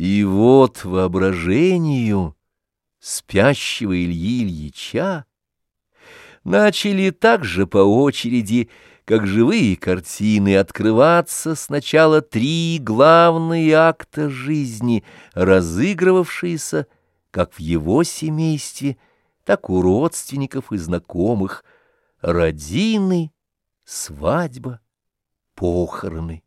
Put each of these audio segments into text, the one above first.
И вот воображению спящего Ильи Ильича начали также по очереди, как живые картины, открываться сначала три главные акта жизни, разыгрывавшиеся как в его семействе, так у родственников и знакомых, родины, свадьба, похороны.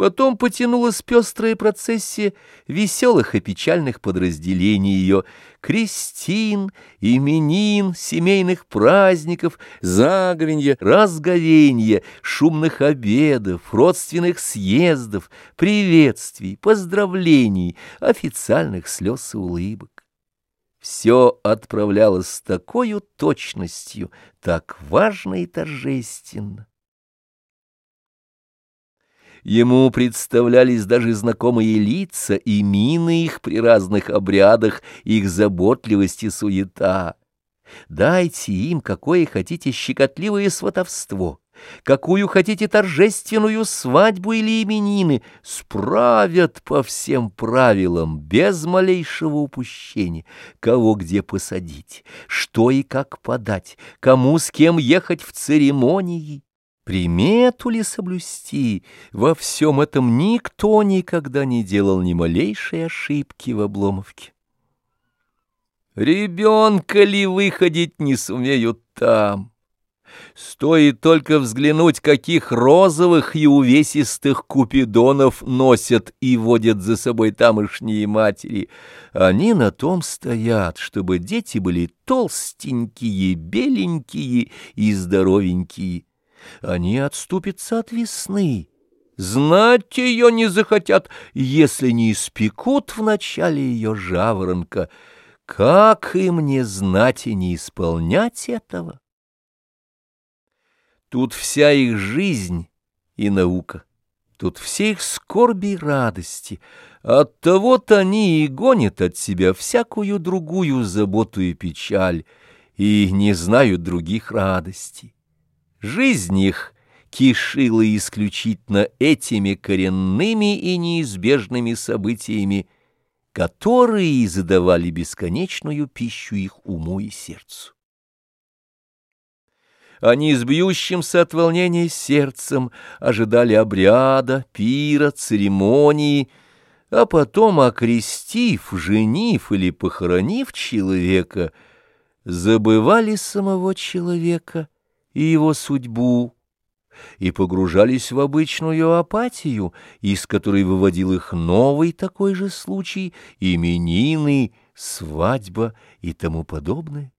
Потом потянулась пестрая процессия веселых и печальных подразделений ее, крестин, именин, семейных праздников, заговенья, разговенья, шумных обедов, родственных съездов, приветствий, поздравлений, официальных слез и улыбок. Все отправлялось с такой точностью, так важно и торжественно. Ему представлялись даже знакомые лица и мины их при разных обрядах, их заботливость и суета. Дайте им какое хотите щекотливое сватовство, какую хотите торжественную свадьбу или именины, справят по всем правилам, без малейшего упущения, кого где посадить, что и как подать, кому с кем ехать в церемонии. Примету ли соблюсти? Во всем этом никто никогда не делал ни малейшей ошибки в обломовке. Ребенка ли выходить не сумеют там? Стоит только взглянуть, каких розовых и увесистых купидонов носят и водят за собой тамошние матери. Они на том стоят, чтобы дети были толстенькие, беленькие и здоровенькие. Они отступятся от весны. Знать ее не захотят, если не испекут в начале ее жаворонка. Как им не знать и не исполнять этого? Тут вся их жизнь и наука, тут все их скорби и радости. Оттого-то они и гонят от себя всякую другую заботу и печаль, и не знают других радостей. Жизнь их кишила исключительно этими коренными и неизбежными событиями, которые задавали бесконечную пищу их уму и сердцу. Они с бьющимся от волнения сердцем ожидали обряда, пира, церемонии, а потом, окрестив, женив или похоронив человека, забывали самого человека — и его судьбу, и погружались в обычную апатию, из которой выводил их новый такой же случай, именины, свадьба и тому подобное.